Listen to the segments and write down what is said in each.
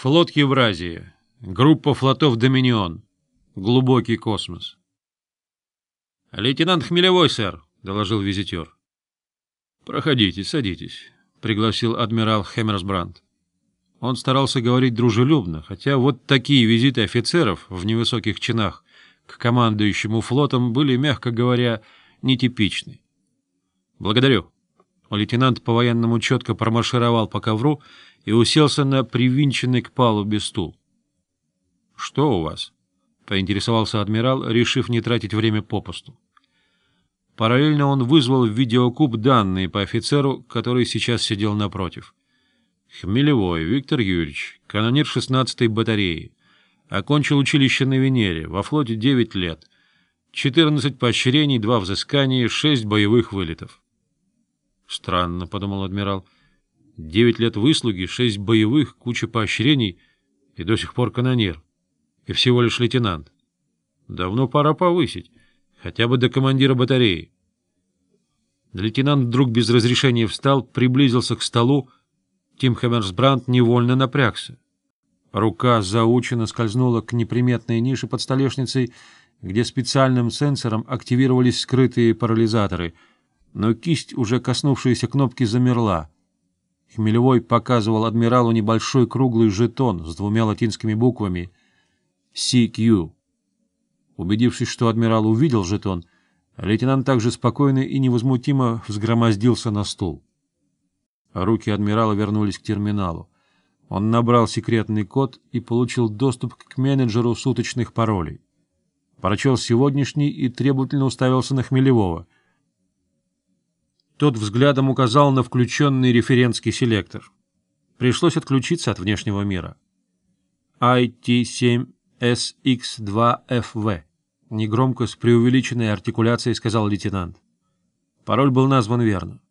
Флот Евразии. Группа флотов «Доминион». Глубокий космос. — Лейтенант Хмелевой, сэр, — доложил визитер. — Проходите, садитесь, — пригласил адмирал Хеммерсбрандт. Он старался говорить дружелюбно, хотя вот такие визиты офицеров в невысоких чинах к командующему флотом были, мягко говоря, нетипичны. — Благодарю. Лейтенант по-военному четко промаршировал по ковру и уселся на привинченный к палубе стул. — Что у вас? — поинтересовался адмирал, решив не тратить время попусту. Параллельно он вызвал в видеокуб данные по офицеру, который сейчас сидел напротив. Хмелевой Виктор Юрьевич, канонир 16-й батареи. Окончил училище на Венере, во флоте 9 лет. 14 поощрений, 2 взыскания, 6 боевых вылетов. — Странно, — подумал адмирал. — девять лет выслуги, шесть боевых, куча поощрений и до сих пор канонер. И всего лишь лейтенант. Давно пора повысить, хотя бы до командира батареи. Лейтенант вдруг без разрешения встал, приблизился к столу. Тим Хэмерсбрандт невольно напрягся. Рука заученно скользнула к неприметной нише под столешницей, где специальным сенсором активировались скрытые парализаторы, но кисть, уже коснувшаяся кнопки, замерла — Хмелевой показывал адмиралу небольшой круглый жетон с двумя латинскими буквами «CQ». Убедившись, что адмирал увидел жетон, лейтенант также спокойно и невозмутимо взгромоздился на стул. Руки адмирала вернулись к терминалу. Он набрал секретный код и получил доступ к менеджеру суточных паролей. Прочел сегодняшний и требовательно уставился на Хмелевого — тот взглядом указал на включенный референтский селектор. Пришлось отключиться от внешнего мира. IT7SX2FV. Негромко, с преувеличенной артикуляцией, сказал лейтенант. Пароль был назван верно.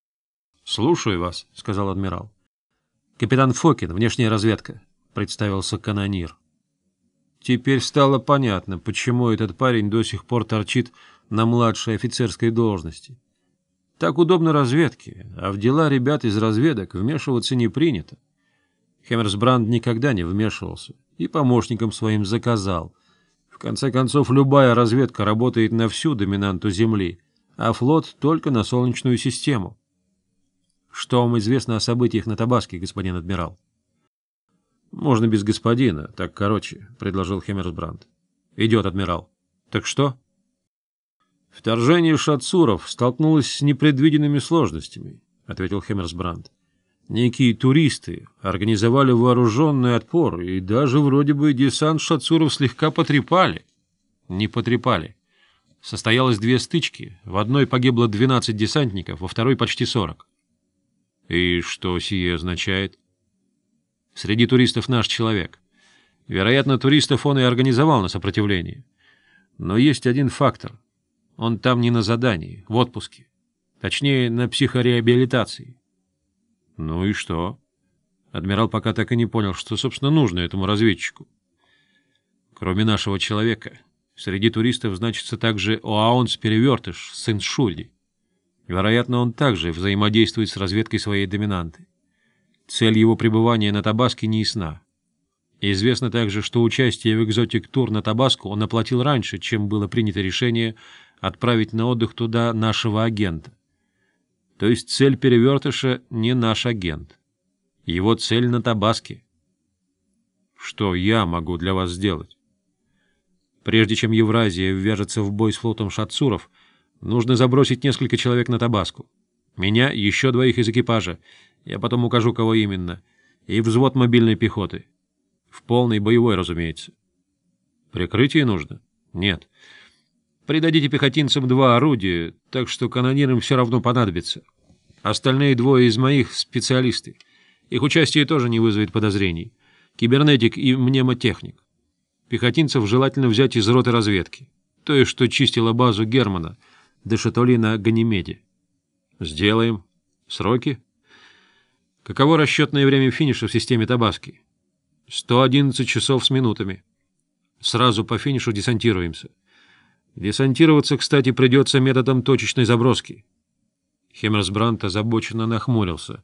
— Слушаю вас, — сказал адмирал. — Капитан Фокин, внешняя разведка, — представился канонир. Теперь стало понятно, почему этот парень до сих пор торчит на младшей офицерской должности. Так удобно разведке, а в дела ребят из разведок вмешиваться не принято. Хеммерсбранд никогда не вмешивался и помощникам своим заказал. В конце концов, любая разведка работает на всю доминанту Земли, а флот только на Солнечную систему. Что вам известно о событиях на Табаске, господин адмирал? — Можно без господина, так короче, — предложил Хеммерсбранд. — Идет, адмирал. — Так что? — «Вторжение шатсуров столкнулось с непредвиденными сложностями», — ответил Хеммерсбранд. «Некие туристы организовали вооруженный отпор и даже вроде бы десант шатсуров слегка потрепали». «Не потрепали. Состоялось две стычки. В одной погибло 12 десантников, во второй почти 40. «И что сие означает?» «Среди туристов наш человек. Вероятно, туристов он и организовал на сопротивление. Но есть один фактор — он там не на задании, в отпуске. Точнее, на психореабилитации. Ну и что? Адмирал пока так и не понял, что, собственно, нужно этому разведчику. Кроме нашего человека, среди туристов значится также Оаонс Перевертыш, сын Шульди. Вероятно, он также взаимодействует с разведкой своей доминанты. Цель его пребывания на Табаске неясна. Известно также, что участие в экзотик-тур на Табаску он оплатил раньше, чем было принято решение отправить на отдых туда нашего агента. То есть цель перевертыша не наш агент. Его цель на Табаске. Что я могу для вас сделать? Прежде чем Евразия ввяжется в бой с флотом шатсуров, нужно забросить несколько человек на Табаску. Меня, еще двоих из экипажа, я потом укажу, кого именно, и взвод мобильной пехоты. В полной боевой, разумеется. Прикрытие нужно? Нет. Придадите пехотинцам два орудия, так что канонирам все равно понадобится. Остальные двое из моих — специалисты. Их участие тоже не вызовет подозрений. Кибернетик и мнемотехник. Пехотинцев желательно взять из роты разведки. То есть, что чистила базу Германа, до шатоли на Ганимеде. Сделаем. Сроки? Каково расчетное время финиша в системе Табаски? 111 часов с минутами. Сразу по финишу десантируемся. Десантироваться, кстати, придется методом точечной заброски. Хемерсбрант озабоченно нахмурился.